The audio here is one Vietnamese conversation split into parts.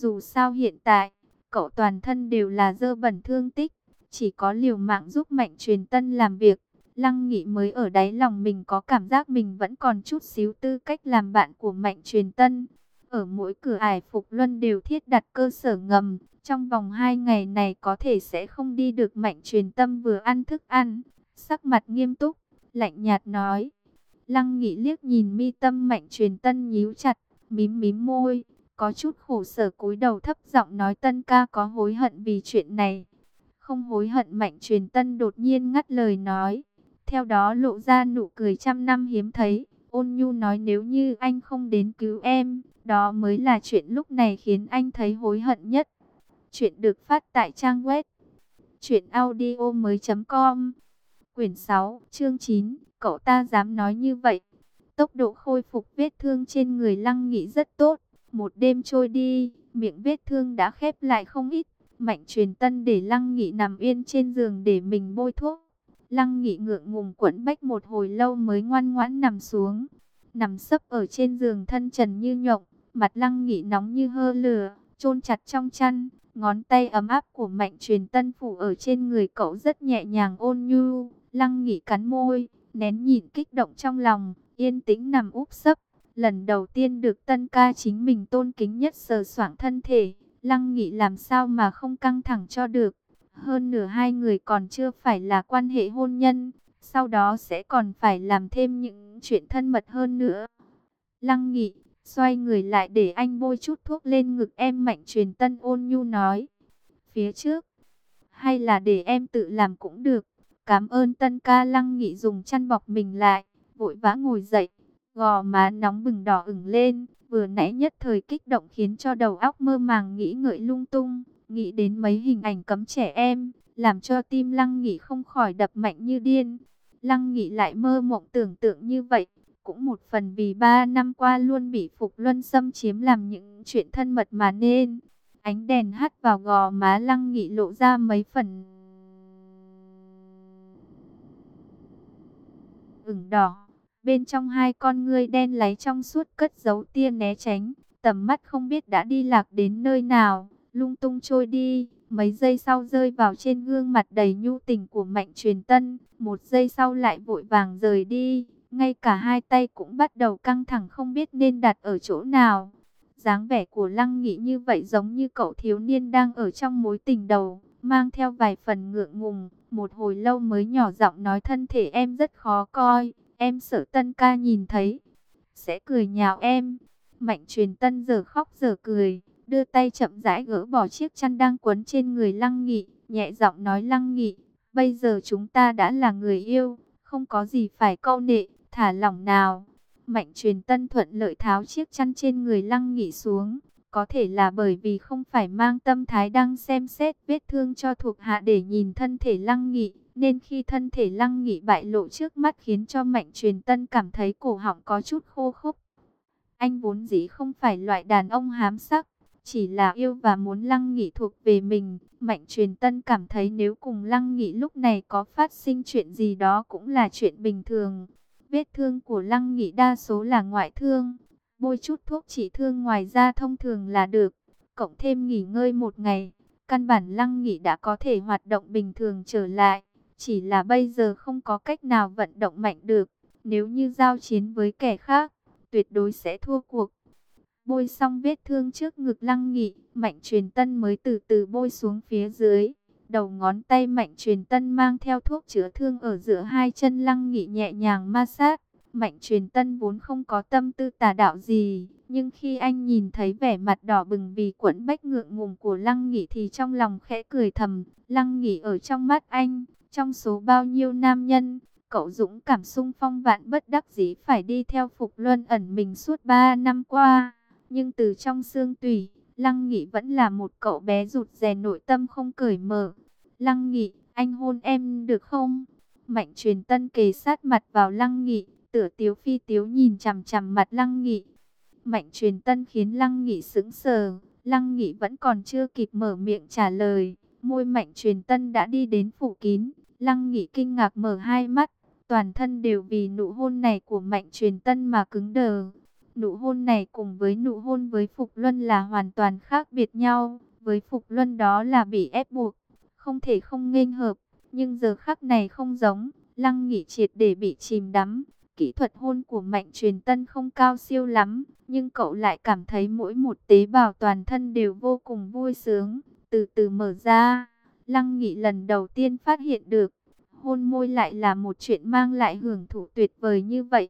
Dù sao hiện tại, cậu toàn thân đều là dơ bẩn thương tích, chỉ có liều mạng giúp Mạnh Truyền Tân làm việc. Lăng Nghị mới ở đáy lòng mình có cảm giác mình vẫn còn chút xíu tư cách làm bạn của Mạnh Truyền Tân. Ở mỗi cửa ải Phục Luân đều thiết đặt cơ sở ngầm, trong vòng 2 ngày này có thể sẽ không đi được Mạnh Truyền Tâm vừa ăn thức ăn, sắc mặt nghiêm túc, lạnh nhạt nói. Lăng Nghị liếc nhìn mi tâm Mạnh Truyền Tân nhíu chặt, mím mím môi, có chút khổ sở cúi đầu thấp giọng nói Tân ca có hối hận vì chuyện này. Không hối hận Mạnh Truyền Tân đột nhiên ngắt lời nói theo đó lộ ra nụ cười trăm năm hiếm thấy. Ôn nhu nói nếu như anh không đến cứu em, đó mới là chuyện lúc này khiến anh thấy hối hận nhất. Chuyện được phát tại trang web audio mới com Quyển 6, chương 9, cậu ta dám nói như vậy. Tốc độ khôi phục vết thương trên người Lăng Nghị rất tốt, một đêm trôi đi, miệng vết thương đã khép lại không ít. Mạnh truyền tân để Lăng Nghị nằm yên trên giường để mình bôi thuốc. Lăng nghị ngượng ngùng quẫn bách một hồi lâu mới ngoan ngoãn nằm xuống. Nằm sấp ở trên giường thân trần như nhộng, mặt lăng nghị nóng như hơ lửa, chôn chặt trong chăn. Ngón tay ấm áp của mạnh truyền tân phủ ở trên người cậu rất nhẹ nhàng ôn nhu. Lăng nghị cắn môi, nén nhịn kích động trong lòng, yên tĩnh nằm úp sấp. Lần đầu tiên được tân ca chính mình tôn kính nhất sờ soạng thân thể, lăng nghị làm sao mà không căng thẳng cho được. Hơn nửa hai người còn chưa phải là quan hệ hôn nhân, sau đó sẽ còn phải làm thêm những chuyện thân mật hơn nữa. Lăng nghị, xoay người lại để anh bôi chút thuốc lên ngực em mạnh truyền tân ôn nhu nói. Phía trước, hay là để em tự làm cũng được. Cảm ơn tân ca lăng nghị dùng chăn bọc mình lại, vội vã ngồi dậy, gò má nóng bừng đỏ ửng lên, vừa nãy nhất thời kích động khiến cho đầu óc mơ màng nghĩ ngợi lung tung. Nghĩ đến mấy hình ảnh cấm trẻ em, làm cho tim Lăng Nghị không khỏi đập mạnh như điên. Lăng Nghị lại mơ mộng tưởng tượng như vậy, cũng một phần vì ba năm qua luôn bị Phục Luân xâm chiếm làm những chuyện thân mật mà nên. Ánh đèn hắt vào gò má Lăng Nghị lộ ra mấy phần ửng đỏ. Bên trong hai con ngươi đen láy trong suốt cất giấu tia né tránh, tầm mắt không biết đã đi lạc đến nơi nào lung tung trôi đi, mấy giây sau rơi vào trên gương mặt đầy nhu tình của Mạnh Truyền Tân, một giây sau lại vội vàng rời đi, ngay cả hai tay cũng bắt đầu căng thẳng không biết nên đặt ở chỗ nào. dáng vẻ của Lăng Nghị như vậy giống như cậu thiếu niên đang ở trong mối tình đầu, mang theo vài phần ngượng ngùng, một hồi lâu mới nhỏ giọng nói thân thể em rất khó coi, em sợ Tân ca nhìn thấy, sẽ cười nhạo em. Mạnh Truyền Tân giờ khóc giờ cười đưa tay chậm rãi gỡ bỏ chiếc chăn đang quấn trên người Lăng Nghị, nhẹ giọng nói Lăng Nghị, bây giờ chúng ta đã là người yêu, không có gì phải câu nệ, thả lỏng nào. Mạnh truyền tân thuận lợi tháo chiếc chăn trên người Lăng Nghị xuống, có thể là bởi vì không phải mang tâm thái đang xem xét vết thương cho thuộc hạ để nhìn thân thể Lăng Nghị, nên khi thân thể Lăng Nghị bại lộ trước mắt khiến cho Mạnh truyền tân cảm thấy cổ họng có chút khô khốc. Anh vốn dĩ không phải loại đàn ông hám sắc, chỉ là yêu và muốn Lăng Nghị thuộc về mình. Mạnh truyền tân cảm thấy nếu cùng Lăng Nghị lúc này có phát sinh chuyện gì đó cũng là chuyện bình thường. Vết thương của Lăng Nghị đa số là ngoại thương. Bôi chút thuốc chỉ thương ngoài da thông thường là được. Cộng thêm nghỉ ngơi một ngày. Căn bản Lăng Nghị đã có thể hoạt động bình thường trở lại. Chỉ là bây giờ không có cách nào vận động mạnh được. Nếu như giao chiến với kẻ khác, tuyệt đối sẽ thua cuộc. Bôi xong vết thương trước ngực lăng nghị, mạnh truyền tân mới từ từ bôi xuống phía dưới. Đầu ngón tay mạnh truyền tân mang theo thuốc chữa thương ở giữa hai chân lăng nghị nhẹ nhàng ma sát. Mạnh truyền tân vốn không có tâm tư tà đạo gì, nhưng khi anh nhìn thấy vẻ mặt đỏ bừng vì quẫn bách ngượng ngùng của lăng nghị thì trong lòng khẽ cười thầm. Lăng nghị ở trong mắt anh, trong số bao nhiêu nam nhân, cậu dũng cảm sung phong vạn bất đắc dĩ phải đi theo Phục Luân ẩn mình suốt ba năm qua. Nhưng từ trong xương tủy, Lăng Nghị vẫn là một cậu bé rụt rè nội tâm không cởi mở. Lăng Nghị, anh hôn em được không? Mạnh truyền tân kề sát mặt vào Lăng Nghị, tựa tiếu phi tiếu nhìn chằm chằm mặt Lăng Nghị. Mạnh truyền tân khiến Lăng Nghị sững sờ, Lăng Nghị vẫn còn chưa kịp mở miệng trả lời. Môi mạnh truyền tân đã đi đến phủ kín, Lăng Nghị kinh ngạc mở hai mắt, toàn thân đều vì nụ hôn này của mạnh truyền tân mà cứng đờ. Nụ hôn này cùng với nụ hôn với Phục Luân là hoàn toàn khác biệt nhau. Với Phục Luân đó là bị ép buộc, không thể không nghênh hợp. Nhưng giờ khắc này không giống, Lăng Nghị triệt để bị chìm đắm. Kỹ thuật hôn của Mạnh Truyền Tân không cao siêu lắm, nhưng cậu lại cảm thấy mỗi một tế bào toàn thân đều vô cùng vui sướng. Từ từ mở ra, Lăng Nghị lần đầu tiên phát hiện được, hôn môi lại là một chuyện mang lại hưởng thụ tuyệt vời như vậy.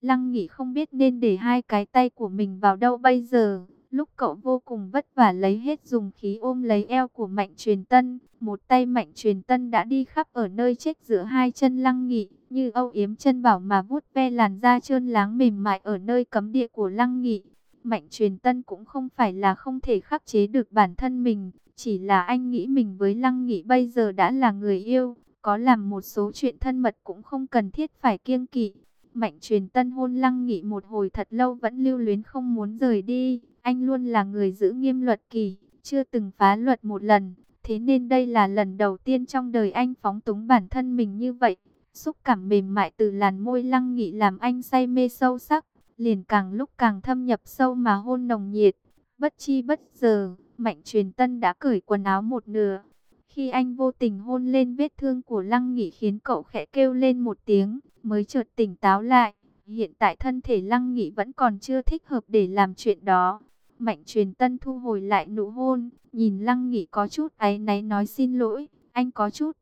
Lăng Nghị không biết nên để hai cái tay của mình vào đâu bây giờ. Lúc cậu vô cùng vất vả lấy hết dùng khí ôm lấy eo của Mạnh Truyền Tân, một tay Mạnh Truyền Tân đã đi khắp ở nơi chết giữa hai chân Lăng Nghị, như âu yếm chân bảo mà vuốt ve làn da trơn láng mềm mại ở nơi cấm địa của Lăng Nghị. Mạnh Truyền Tân cũng không phải là không thể khắc chế được bản thân mình, chỉ là anh nghĩ mình với Lăng Nghị bây giờ đã là người yêu, có làm một số chuyện thân mật cũng không cần thiết phải kiêng kỵ. Mạnh Truyền Tân hôn Lăng Nghị một hồi thật lâu vẫn lưu luyến không muốn rời đi. Anh luôn là người giữ nghiêm luật kỳ, chưa từng phá luật một lần. Thế nên đây là lần đầu tiên trong đời anh phóng túng bản thân mình như vậy. Xúc cảm mềm mại từ làn môi lăng nghị làm anh say mê sâu sắc. Liền càng lúc càng thâm nhập sâu mà hôn nồng nhiệt. Bất chi bất giờ, mạnh truyền tân đã cởi quần áo một nửa. Khi anh vô tình hôn lên vết thương của lăng nghị khiến cậu khẽ kêu lên một tiếng, mới chợt tỉnh táo lại. Hiện tại thân thể lăng nghị vẫn còn chưa thích hợp để làm chuyện đó. Mạnh truyền tân thu hồi lại nụ hôn, nhìn lăng nghỉ có chút áy náy nói xin lỗi, anh có chút.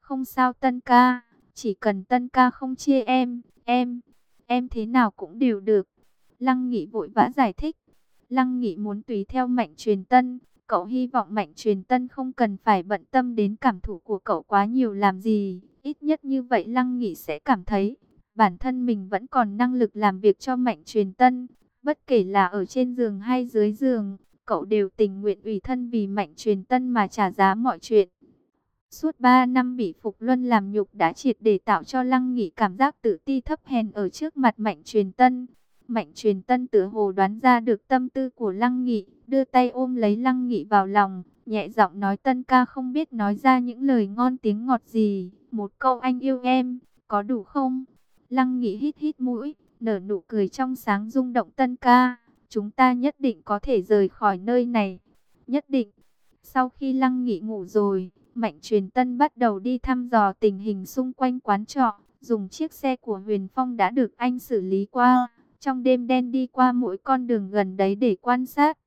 Không sao tân ca, chỉ cần tân ca không chia em, em, em thế nào cũng đều được. Lăng nghị vội vã giải thích. Lăng nghị muốn tùy theo mạnh truyền tân, cậu hy vọng mạnh truyền tân không cần phải bận tâm đến cảm thủ của cậu quá nhiều làm gì. Ít nhất như vậy lăng nghị sẽ cảm thấy bản thân mình vẫn còn năng lực làm việc cho mạnh truyền tân. Bất kể là ở trên giường hay dưới giường, cậu đều tình nguyện ủy thân vì mạnh truyền tân mà trả giá mọi chuyện. Suốt 3 năm bị Phục Luân làm nhục đã triệt để tạo cho Lăng Nghị cảm giác tự ti thấp hèn ở trước mặt Mạnh Truyền Tân. Mạnh Truyền Tân tự hồ đoán ra được tâm tư của Lăng Nghị, đưa tay ôm lấy Lăng Nghị vào lòng, nhẹ giọng nói Tân ca không biết nói ra những lời ngon tiếng ngọt gì, một câu anh yêu em, có đủ không? Lăng Nghị hít hít mũi, nở nụ cười trong sáng rung động tân ca. Chúng ta nhất định có thể rời khỏi nơi này. Nhất định. Sau khi Lăng Nghị ngủ rồi, Mạnh Truyền Tân bắt đầu đi thăm dò tình hình xung quanh quán trọ. Dùng chiếc xe của Huyền Phong đã được anh xử lý qua. Trong đêm đen đi qua mỗi con đường gần đấy để quan sát.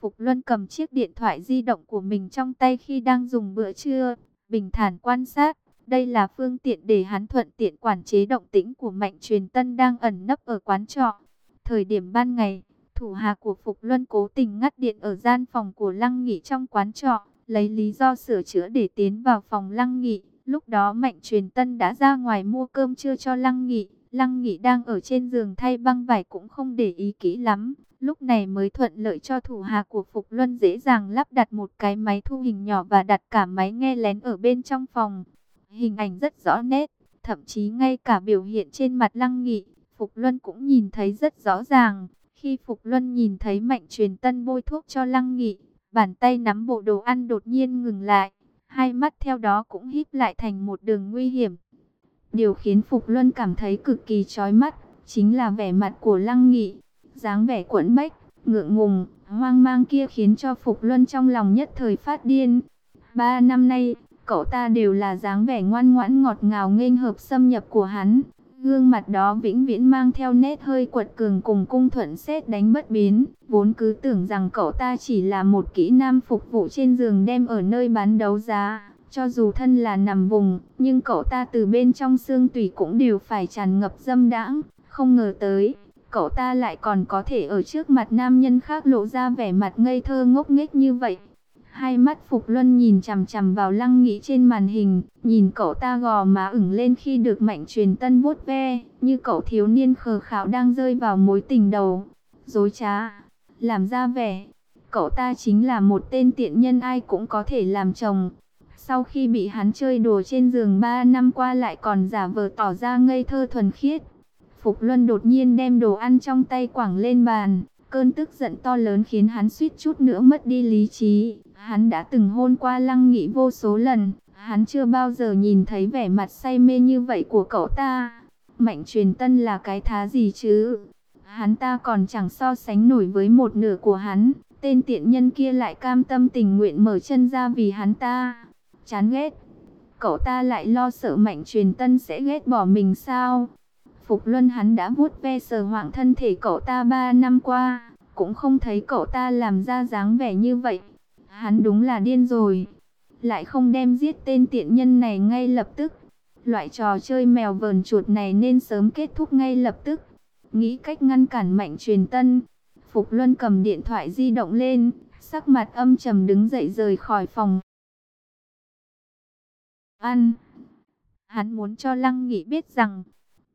Phục Luân cầm chiếc điện thoại di động của mình trong tay khi đang dùng bữa trưa. Bình thản quan sát. Đây là phương tiện để hắn thuận tiện quản chế động tĩnh của Mạnh Truyền Tân đang ẩn nấp ở quán trọ. Thời điểm ban ngày, thủ hạ của Phục Luân cố tình ngắt điện ở gian phòng của Lăng Nghị trong quán trọ, lấy lý do sửa chữa để tiến vào phòng Lăng Nghị. Lúc đó Mạnh Truyền Tân đã ra ngoài mua cơm trưa cho Lăng Nghị. Lăng Nghị đang ở trên giường thay băng vải cũng không để ý kỹ lắm. Lúc này mới thuận lợi cho thủ hạ của Phục Luân dễ dàng lắp đặt một cái máy thu hình nhỏ và đặt cả máy nghe lén ở bên trong phòng. Hình ảnh rất rõ nét, thậm chí ngay cả biểu hiện trên mặt Lăng Nghị, Phục Luân cũng nhìn thấy rất rõ ràng. Khi Phục Luân nhìn thấy Mạnh Truyền Tân bôi thuốc cho Lăng Nghị, bàn tay nắm bộ đồ ăn đột nhiên ngừng lại, hai mắt theo đó cũng híp lại thành một đường nguy hiểm. Điều khiến Phục Luân cảm thấy cực kỳ chói mắt, chính là vẻ mặt của Lăng Nghị, dáng vẻ quẫn bách, ngượng ngùng, hoang mang kia khiến cho Phục Luân trong lòng nhất thời phát điên. Ba năm nay, cậu ta đều là dáng vẻ ngoan ngoãn ngọt ngào nghênh hợp xâm nhập của hắn. Gương mặt đó vĩnh viễn mang theo nét hơi quật cường cùng cung thuận xét đánh bất biến. Vốn cứ tưởng rằng cậu ta chỉ là một kỹ nam phục vụ trên giường đem ở nơi bán đấu giá. Cho dù thân là nằm vùng, nhưng cậu ta từ bên trong xương tùy cũng đều phải tràn ngập dâm đãng. Không ngờ tới, cậu ta lại còn có thể ở trước mặt nam nhân khác lộ ra vẻ mặt ngây thơ ngốc nghếch như vậy. Hai mắt Phục Luân nhìn chằm chằm vào lăng nghĩ trên màn hình, nhìn cậu ta gò má ửng lên khi được mạnh truyền tân vuốt ve, như cậu thiếu niên khờ khạo đang rơi vào mối tình đầu. Dối trá, làm ra vẻ, cậu ta chính là một tên tiện nhân ai cũng có thể làm chồng. Sau khi bị hắn chơi đùa trên giường 3 năm qua lại còn giả vờ tỏ ra ngây thơ thuần khiết. Phục Luân đột nhiên đem đồ ăn trong tay quẳng lên bàn, Cơn tức giận to lớn khiến hắn suýt chút nữa mất đi lý trí. Hắn đã từng hôn qua lăng nghị vô số lần. Hắn chưa bao giờ nhìn thấy vẻ mặt say mê như vậy của cậu ta. Mạnh truyền tân là cái thá gì chứ? Hắn ta còn chẳng so sánh nổi với một nửa của hắn. Tên tiện nhân kia lại cam tâm tình nguyện mở chân ra vì hắn ta. Chán ghét. Cậu ta lại lo sợ mạnh truyền tân sẽ ghét bỏ mình sao? Phục Luân hắn đã vuốt ve sờ hoạng thân thể cậu ta ba năm qua. Cũng không thấy cậu ta làm ra dáng vẻ như vậy. Hắn đúng là điên rồi. Lại không đem giết tên tiện nhân này ngay lập tức. Loại trò chơi mèo vờn chuột này nên sớm kết thúc ngay lập tức. Nghĩ cách ngăn cản mạnh truyền tân. Phục Luân cầm điện thoại di động lên, sắc mặt âm trầm đứng dậy rời khỏi phòng. Ăn. Hắn muốn cho Lăng Nghị biết rằng,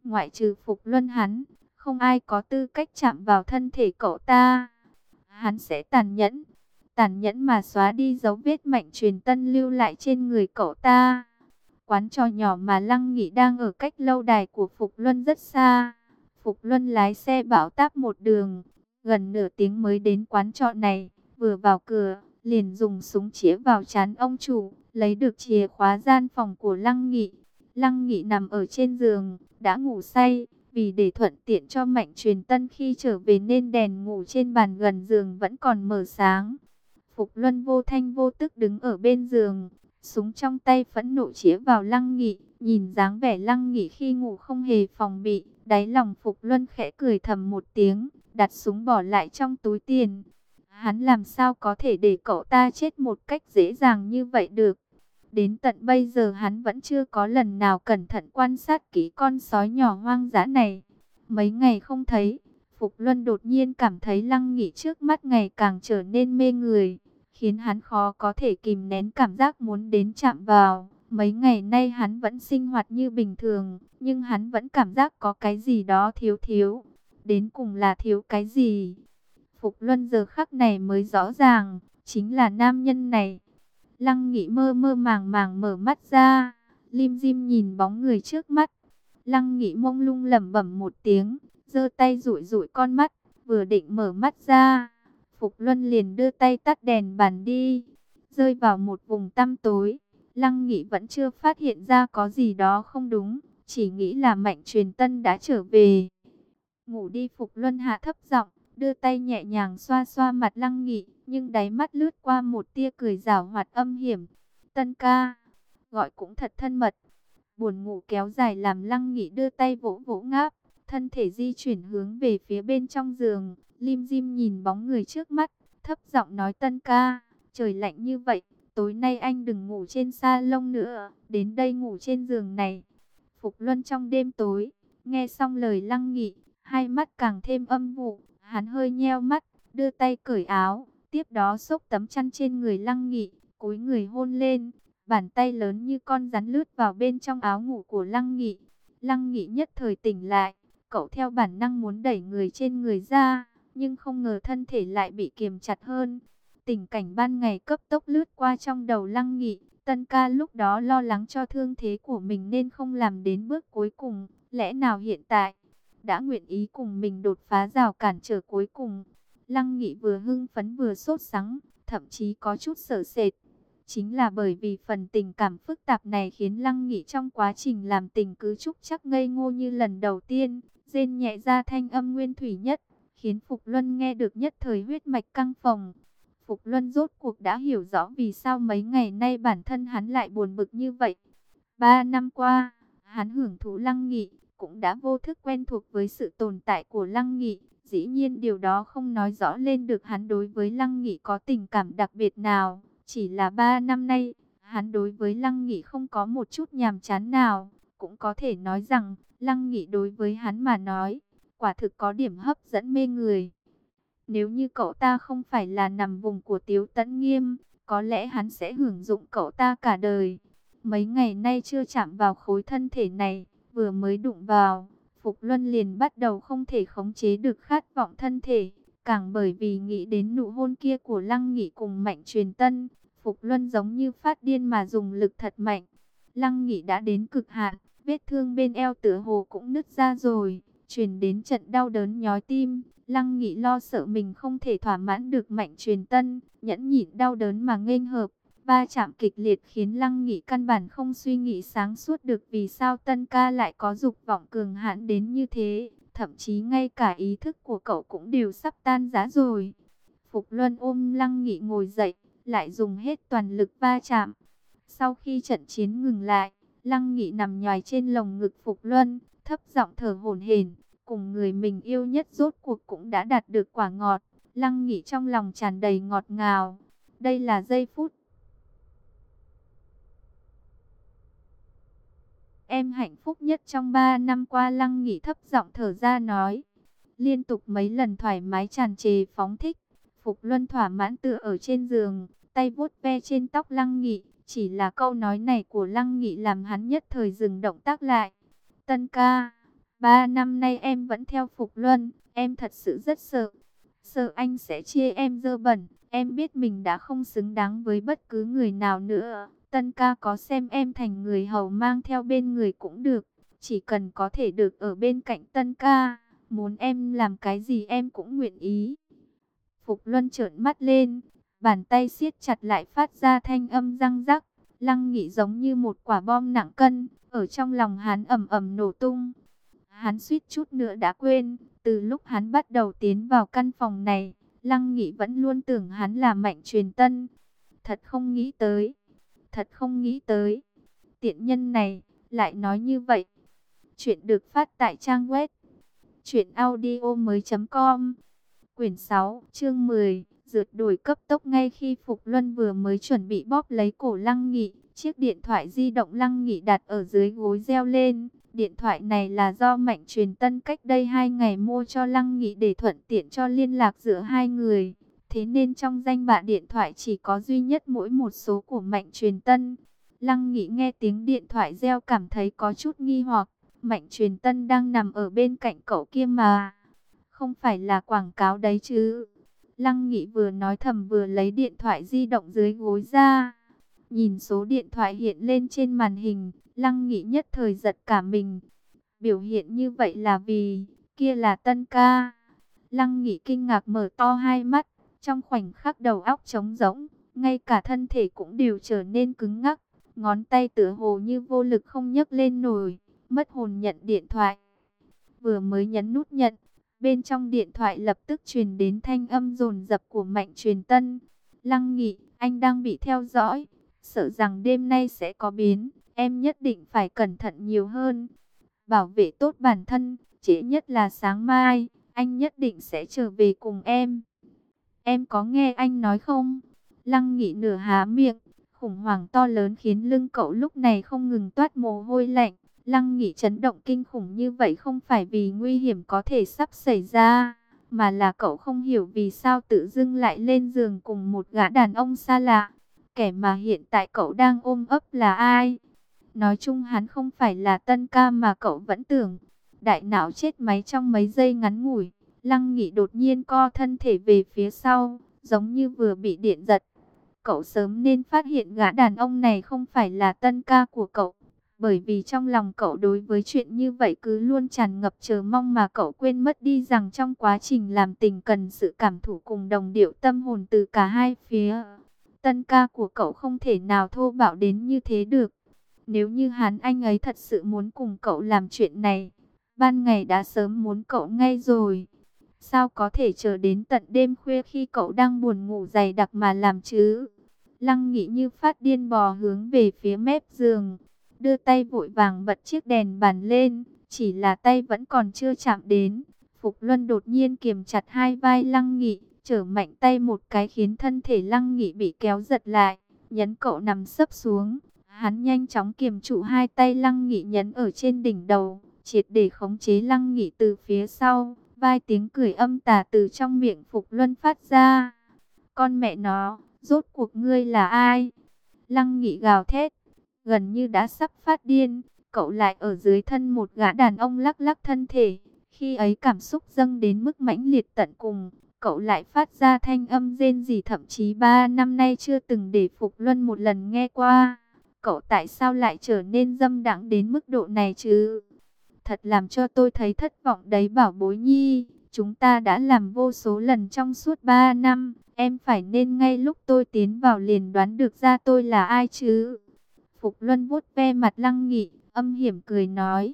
ngoại trừ Phục Luân hắn, không ai có tư cách chạm vào thân thể cậu ta. Hắn sẽ tàn nhẫn, tàn nhẫn mà xóa đi dấu vết mạnh truyền tân lưu lại trên người cậu ta. Quán trò nhỏ mà Lăng Nghị đang ở cách lâu đài của Phục Luân rất xa. Phục Luân lái xe bảo táp một đường, gần nửa tiếng mới đến quán trọ này, vừa vào cửa, liền dùng súng chĩa vào chán ông chủ, lấy được chìa khóa gian phòng của Lăng Nghị. Lăng Nghị nằm ở trên giường, đã ngủ say, vì để thuận tiện cho Mạnh Truyền Tân khi trở về nên đèn ngủ trên bàn gần giường vẫn còn mở sáng. Phục Luân vô thanh vô tức đứng ở bên giường, súng trong tay phẫn nộ chĩa vào Lăng Nghị, nhìn dáng vẻ Lăng Nghị khi ngủ không hề phòng bị, đáy lòng Phục Luân khẽ cười thầm một tiếng, đặt súng bỏ lại trong túi tiền. Hắn làm sao có thể để cậu ta chết một cách dễ dàng như vậy được. Đến tận bây giờ hắn vẫn chưa có lần nào cẩn thận quan sát kỹ con sói nhỏ hoang dã này. Mấy ngày không thấy, Phục Luân đột nhiên cảm thấy lăng nghỉ trước mắt ngày càng trở nên mê người, khiến hắn khó có thể kìm nén cảm giác muốn đến chạm vào. Mấy ngày nay hắn vẫn sinh hoạt như bình thường, nhưng hắn vẫn cảm giác có cái gì đó thiếu thiếu. Đến cùng là thiếu cái gì? Phục Luân giờ khắc này mới rõ ràng, chính là nam nhân này. Lăng Nghị mơ mơ màng màng mở mắt ra, lim dim nhìn bóng người trước mắt. Lăng Nghị mông lung lẩm bẩm một tiếng, giơ tay dụi dụi con mắt, vừa định mở mắt ra. Phục Luân liền đưa tay tắt đèn bàn đi, rơi vào một vùng tăm tối. Lăng Nghị vẫn chưa phát hiện ra có gì đó không đúng, chỉ nghĩ là Mạnh Truyền Tân đã trở về. Ngủ đi Phục Luân hạ thấp giọng, đưa tay nhẹ nhàng xoa xoa mặt Lăng Nghị, nhưng đáy mắt lướt qua một tia cười rảo hoạt âm hiểm. Tân ca, gọi cũng thật thân mật. Buồn ngủ kéo dài làm Lăng Nghị đưa tay vỗ vỗ ngáp, thân thể di chuyển hướng về phía bên trong giường. Lim Dim nhìn bóng người trước mắt, thấp giọng nói Tân ca, trời lạnh như vậy, tối nay anh đừng ngủ trên sa lông nữa, đến đây ngủ trên giường này. Phục Luân trong đêm tối, nghe xong lời Lăng Nghị, hai mắt càng thêm âm vụ, hắn hơi nheo mắt, đưa tay cởi áo, tiếp đó xốc tấm chăn trên người Lăng Nghị, cúi người hôn lên, bàn tay lớn như con rắn lướt vào bên trong áo ngủ của Lăng Nghị. Lăng Nghị nhất thời tỉnh lại, cậu theo bản năng muốn đẩy người trên người ra, nhưng không ngờ thân thể lại bị kiềm chặt hơn. Tình cảnh ban ngày cấp tốc lướt qua trong đầu Lăng Nghị, Tân ca lúc đó lo lắng cho thương thế của mình nên không làm đến bước cuối cùng, lẽ nào hiện tại đã nguyện ý cùng mình đột phá rào cản trở cuối cùng. Lăng Nghị vừa hưng phấn vừa sốt sắng, thậm chí có chút sợ sệt. Chính là bởi vì phần tình cảm phức tạp này khiến Lăng Nghị trong quá trình làm tình cứ trúc chắc ngây ngô như lần đầu tiên, rên nhẹ ra thanh âm nguyên thủy nhất, khiến Phục Luân nghe được nhất thời huyết mạch căng phồng. Phục Luân rốt cuộc đã hiểu rõ vì sao mấy ngày nay bản thân hắn lại buồn bực như vậy. Ba năm qua, hắn hưởng thụ Lăng Nghị, cũng đã vô thức quen thuộc với sự tồn tại của Lăng Nghị. Dĩ nhiên điều đó không nói rõ lên được hắn đối với Lăng Nghị có tình cảm đặc biệt nào. Chỉ là ba năm nay, hắn đối với Lăng Nghị không có một chút nhàm chán nào. Cũng có thể nói rằng, Lăng Nghị đối với hắn mà nói, quả thực có điểm hấp dẫn mê người. Nếu như cậu ta không phải là nằm vùng của Tiếu Tấn Nghiêm, có lẽ hắn sẽ hưởng dụng cậu ta cả đời. Mấy ngày nay chưa chạm vào khối thân thể này, vừa mới đụng vào, Phục Luân liền bắt đầu không thể khống chế được khát vọng thân thể, càng bởi vì nghĩ đến nụ hôn kia của Lăng Nghị cùng Mạnh Truyền Tân, Phục Luân giống như phát điên mà dùng lực thật mạnh. Lăng Nghị đã đến cực hạn, vết thương bên eo tựa hồ cũng nứt ra rồi, truyền đến trận đau đớn nhói tim. Lăng Nghị lo sợ mình không thể thỏa mãn được Mạnh Truyền Tân, nhẫn nhịn đau đớn mà nghênh hợp. Va chạm kịch liệt khiến Lăng Nghị căn bản không suy nghĩ sáng suốt được vì sao Tân ca lại có dục vọng cường hãn đến như thế. thậm chí ngay cả ý thức của cậu cũng đều sắp tan rã rồi. Phục Luân ôm Lăng Nghị ngồi dậy, lại dùng hết toàn lực va chạm. Sau khi trận chiến ngừng lại, Lăng Nghị nằm nhòi trên lồng ngực Phục Luân, thấp giọng thở hổn hển, cùng người mình yêu nhất rốt cuộc cũng đã đạt được quả ngọt. Lăng Nghị trong lòng tràn đầy ngọt ngào. Đây là giây phút Em hạnh phúc nhất trong ba năm qua Lăng Nghị thấp giọng thở ra nói. Liên tục mấy lần thoải mái tràn trề phóng thích. Phục Luân thỏa mãn tựa ở trên giường, tay vuốt ve trên tóc Lăng Nghị. Chỉ là câu nói này của Lăng Nghị làm hắn nhất thời dừng động tác lại. Tân ca, ba năm nay em vẫn theo Phục Luân, em thật sự rất sợ. Sợ anh sẽ chia em dơ bẩn, em biết mình đã không xứng đáng với bất cứ người nào nữa. Tân ca có xem em thành người hầu mang theo bên người cũng được, chỉ cần có thể được ở bên cạnh tân ca, muốn em làm cái gì em cũng nguyện ý. Phục Luân trợn mắt lên, bàn tay siết chặt lại phát ra thanh âm răng rắc, lăng nghị giống như một quả bom nặng cân, ở trong lòng hắn ầm ầm nổ tung. Hắn suýt chút nữa đã quên, từ lúc hắn bắt đầu tiến vào căn phòng này, lăng nghị vẫn luôn tưởng hắn là mạnh truyền tân. Thật không nghĩ tới Thật không nghĩ tới. Tiện nhân này, lại nói như vậy. Chuyện được phát tại trang web. Chuyện audio mới com. Quyển 6, chương 10. Rượt đuổi cấp tốc ngay khi Phục Luân vừa mới chuẩn bị bóp lấy cổ Lăng Nghị. Chiếc điện thoại di động Lăng Nghị đặt ở dưới gối reo lên. Điện thoại này là do Mạnh Truyền Tân cách đây hai ngày mua cho Lăng Nghị để thuận tiện cho liên lạc giữa hai người. Thế nên trong danh bạ điện thoại chỉ có duy nhất mỗi một số của Mạnh Truyền Tân. Lăng Nghị nghe tiếng điện thoại reo cảm thấy có chút nghi hoặc. Mạnh Truyền Tân đang nằm ở bên cạnh cậu kia mà. Không phải là quảng cáo đấy chứ. Lăng Nghị vừa nói thầm vừa lấy điện thoại di động dưới gối ra. Nhìn số điện thoại hiện lên trên màn hình, Lăng Nghị nhất thời giật cả mình. Biểu hiện như vậy là vì, kia là Tân ca. Lăng Nghị kinh ngạc mở to hai mắt, trong khoảnh khắc đầu óc trống rỗng, ngay cả thân thể cũng đều trở nên cứng ngắc, ngón tay tựa hồ như vô lực không nhấc lên nổi, mất hồn nhận điện thoại. Vừa mới nhấn nút nhận, bên trong điện thoại lập tức truyền đến thanh âm rồn rập của Mạnh Truyền Tân. Lăng Nghị, anh đang bị theo dõi, sợ rằng đêm nay sẽ có biến, em nhất định phải cẩn thận nhiều hơn. Bảo vệ tốt bản thân, trễ nhất là sáng mai, anh nhất định sẽ trở về cùng em. Em có nghe anh nói không? Lăng nghị nửa há miệng, khủng hoảng to lớn khiến lưng cậu lúc này không ngừng toát mồ hôi lạnh. Lăng nghị chấn động kinh khủng như vậy không phải vì nguy hiểm có thể sắp xảy ra, mà là cậu không hiểu vì sao tự dưng lại lên giường cùng một gã đàn ông xa lạ. Kẻ mà hiện tại cậu đang ôm ấp là ai? Nói chung hắn không phải là tân ca mà cậu vẫn tưởng. Đại não chết máy trong mấy giây ngắn ngủi. Lăng Nghị đột nhiên co thân thể về phía sau, giống như vừa bị điện giật. Cậu sớm nên phát hiện gã đàn ông này không phải là tân ca của cậu. Bởi vì trong lòng cậu đối với chuyện như vậy cứ luôn tràn ngập chờ mong mà cậu quên mất đi rằng trong quá trình làm tình cần sự cảm thủ cùng đồng điệu tâm hồn từ cả hai phía. Tân ca của cậu không thể nào thô bạo đến như thế được. Nếu như hắn anh ấy thật sự muốn cùng cậu làm chuyện này, ban ngày đã sớm muốn cậu ngay rồi. Sao có thể chờ đến tận đêm khuya khi cậu đang buồn ngủ dày đặc mà làm chứ? Lăng nghĩ như phát điên bò hướng về phía mép giường. Đưa tay vội vàng bật chiếc đèn bàn lên. Chỉ là tay vẫn còn chưa chạm đến. Phục Luân đột nhiên kiềm chặt hai vai Lăng Nghị, trở mạnh tay một cái khiến thân thể Lăng Nghị bị kéo giật lại, nhấn cậu nằm sấp xuống. Hắn nhanh chóng kiềm trụ hai tay Lăng Nghị nhấn ở trên đỉnh đầu, triệt để khống chế Lăng Nghị từ phía sau. Vai tiếng cười âm tà từ trong miệng Phục Luân phát ra. Con mẹ nó, rốt cuộc ngươi là ai? Lăng nghị gào thét, gần như đã sắp phát điên. Cậu lại ở dưới thân một gã đàn ông lắc lắc thân thể. Khi ấy cảm xúc dâng đến mức mãnh liệt tận cùng. Cậu lại phát ra thanh âm rên gì thậm chí ba năm nay chưa từng để Phục Luân một lần nghe qua. Cậu tại sao lại trở nên dâm đãng đến mức độ này chứ? Thật làm cho tôi thấy thất vọng đấy bảo bối nhi. Chúng ta đã làm vô số lần trong suốt 3 năm, em phải nên ngay lúc tôi tiến vào liền đoán được ra tôi là ai chứ. Phục Luân vuốt ve mặt Lăng Nghị, âm hiểm cười nói.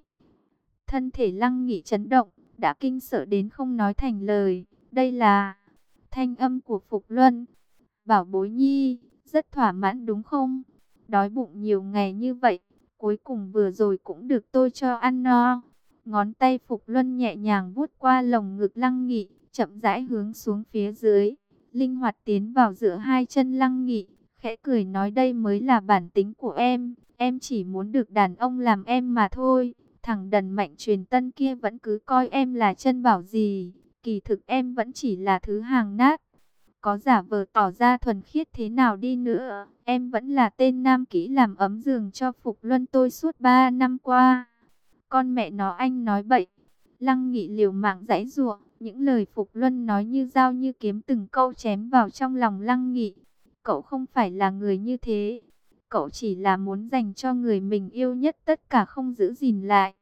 Thân thể Lăng Nghị chấn động, đã kinh sợ đến không nói thành lời. Đây là thanh âm của Phục Luân. Bảo bối nhi, rất thỏa mãn đúng không? Đói bụng nhiều ngày như vậy, cuối cùng vừa rồi cũng được tôi cho ăn no. Ngón tay Phục Luân nhẹ nhàng vuốt qua lồng ngực Lăng Nghị, chậm rãi hướng xuống phía dưới, linh hoạt tiến vào giữa hai chân Lăng Nghị, khẽ cười nói đây mới là bản tính của em, em chỉ muốn được đàn ông làm em mà thôi. Thằng đần mạnh truyền tân kia vẫn cứ coi em là chân bảo gì, kỳ thực em vẫn chỉ là thứ hàng nát. Có giả vờ tỏ ra thuần khiết thế nào đi nữa, em vẫn là tên nam kỹ làm ấm giường cho Phục Luân tôi suốt 3 năm qua. Con mẹ nó anh nói bậy. Lăng nghị liều mạng giãy giụa, những lời Phục Luân nói như dao như kiếm từng câu chém vào trong lòng Lăng nghị. Cậu không phải là người như thế. Cậu chỉ là muốn dành cho người mình yêu nhất tất cả không giữ gìn lại.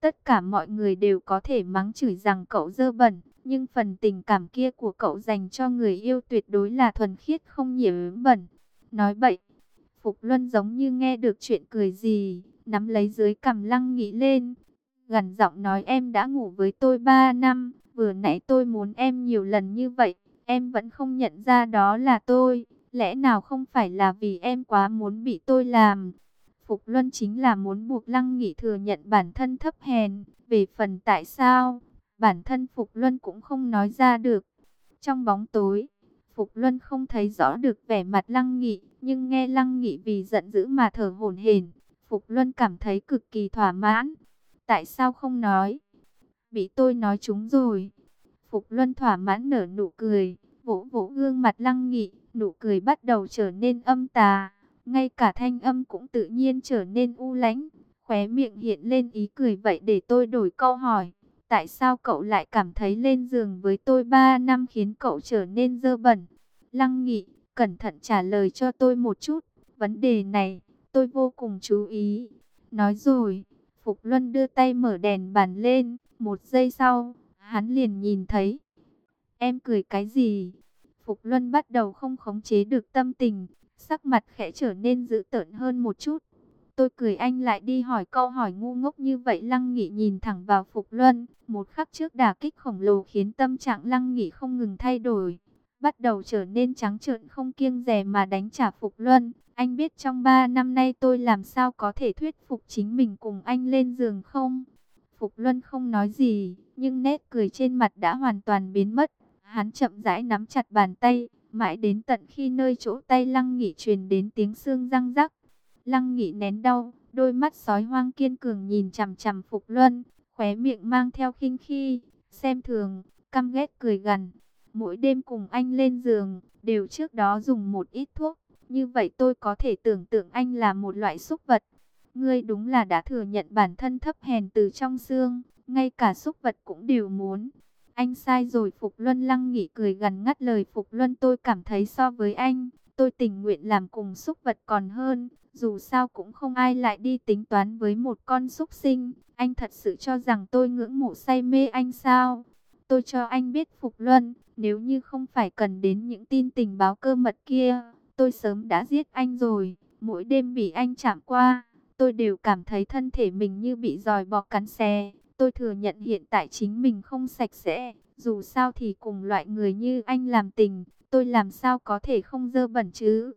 Tất cả mọi người đều có thể mắng chửi rằng cậu dơ bẩn, nhưng phần tình cảm kia của cậu dành cho người yêu tuyệt đối là thuần khiết không nhiễm bẩn. Nói bậy, Phục Luân giống như nghe được chuyện cười gì, nắm lấy dưới cằm lăng nghĩ lên. Gần giọng nói em đã ngủ với tôi 3 năm, vừa nãy tôi muốn em nhiều lần như vậy, em vẫn không nhận ra đó là tôi. Lẽ nào không phải là vì em quá muốn bị tôi làm? Phục Luân chính là muốn buộc Lăng Nghị thừa nhận bản thân thấp hèn. Về phần tại sao, bản thân Phục Luân cũng không nói ra được. Trong bóng tối, Phục Luân không thấy rõ được vẻ mặt Lăng Nghị, nhưng nghe Lăng Nghị vì giận dữ mà thở hổn hển, Phục Luân cảm thấy cực kỳ thỏa mãn. Tại sao không nói? Bị tôi nói chúng rồi. Phục Luân thỏa mãn nở nụ cười, vỗ vỗ gương mặt Lăng Nghị, nụ cười bắt đầu trở nên âm tà, ngay cả thanh âm cũng tự nhiên trở nên u lãnh, khóe miệng hiện lên ý cười vậy để tôi đổi câu hỏi. Tại sao cậu lại cảm thấy lên giường với tôi 3 năm khiến cậu trở nên dơ bẩn? Lăng Nghị, cẩn thận trả lời cho tôi một chút. Vấn đề này, tôi vô cùng chú ý. Nói rồi, Phục Luân đưa tay mở đèn bàn lên. Một giây sau, hắn liền nhìn thấy. Em cười cái gì? Phục Luân bắt đầu không khống chế được tâm tình. Sắc mặt khẽ trở nên dữ tợn hơn một chút. Tôi cười anh lại đi hỏi câu hỏi ngu ngốc như vậy Lăng Nghị nhìn thẳng vào Phục Luân. Một khắc trước đả kích khổng lồ khiến tâm trạng Lăng Nghị không ngừng thay đổi. Bắt đầu trở nên trắng trợn không kiêng dè mà đánh trả Phục Luân. Anh biết trong 3 năm nay tôi làm sao có thể thuyết phục chính mình cùng anh lên giường không? Phục Luân không nói gì, nhưng nét cười trên mặt đã hoàn toàn biến mất. Hắn chậm rãi nắm chặt bàn tay, mãi đến tận khi nơi chỗ tay Lăng Nghị truyền đến tiếng xương răng rắc. Lăng Nghị nén đau, đôi mắt sói hoang kiên cường nhìn chằm chằm Phục Luân, khóe miệng mang theo khinh khi, xem thường, căm ghét cười gằn. Mỗi đêm cùng anh lên giường, đều trước đó dùng một ít thuốc, như vậy tôi có thể tưởng tượng anh là một loại súc vật. Ngươi đúng là đã thừa nhận bản thân thấp hèn từ trong xương, ngay cả súc vật cũng đều muốn. Anh sai rồi Phục Luân lăng nghỉ cười gần ngắt lời Phục Luân tôi cảm thấy so với anh, tôi tình nguyện làm cùng súc vật còn hơn. Dù sao cũng không ai lại đi tính toán với một con súc sinh. Anh thật sự cho rằng tôi ngưỡng mộ say mê anh sao? Tôi cho anh biết Phục Luân, nếu như không phải cần đến những tin tình báo cơ mật kia, tôi sớm đã giết anh rồi. Mỗi đêm bị anh chạm qua, tôi đều cảm thấy thân thể mình như bị dòi bọ cắn xè Tôi thừa nhận hiện tại chính mình không sạch sẽ, dù sao thì cùng loại người như anh làm tình, tôi làm sao có thể không dơ bẩn chứ.